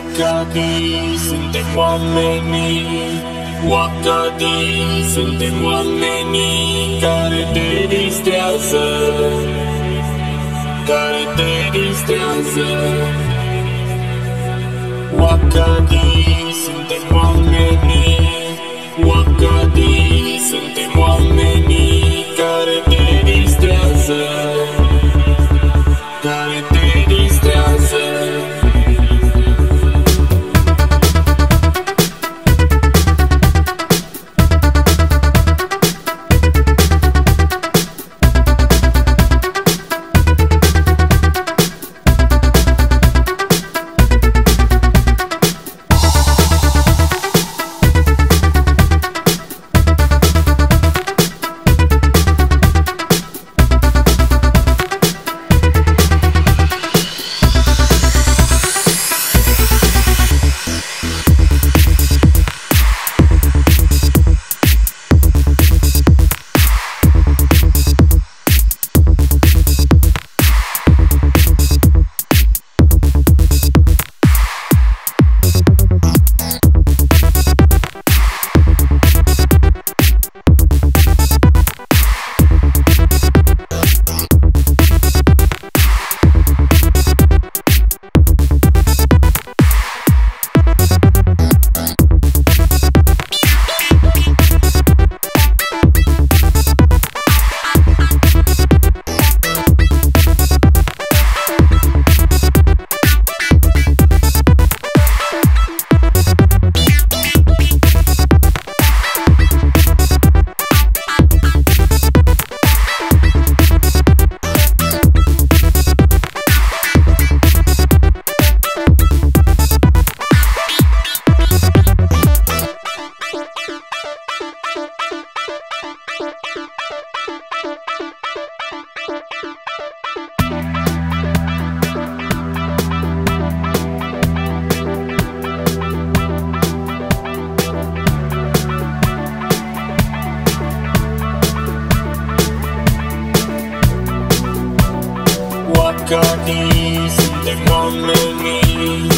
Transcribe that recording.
Wakati suntem oamenii Wakati suntem oamenii Care te distrează Care te distrează Wakati suntem oamenii Wakati suntem oamenii Wakati suntem oamenii Wakati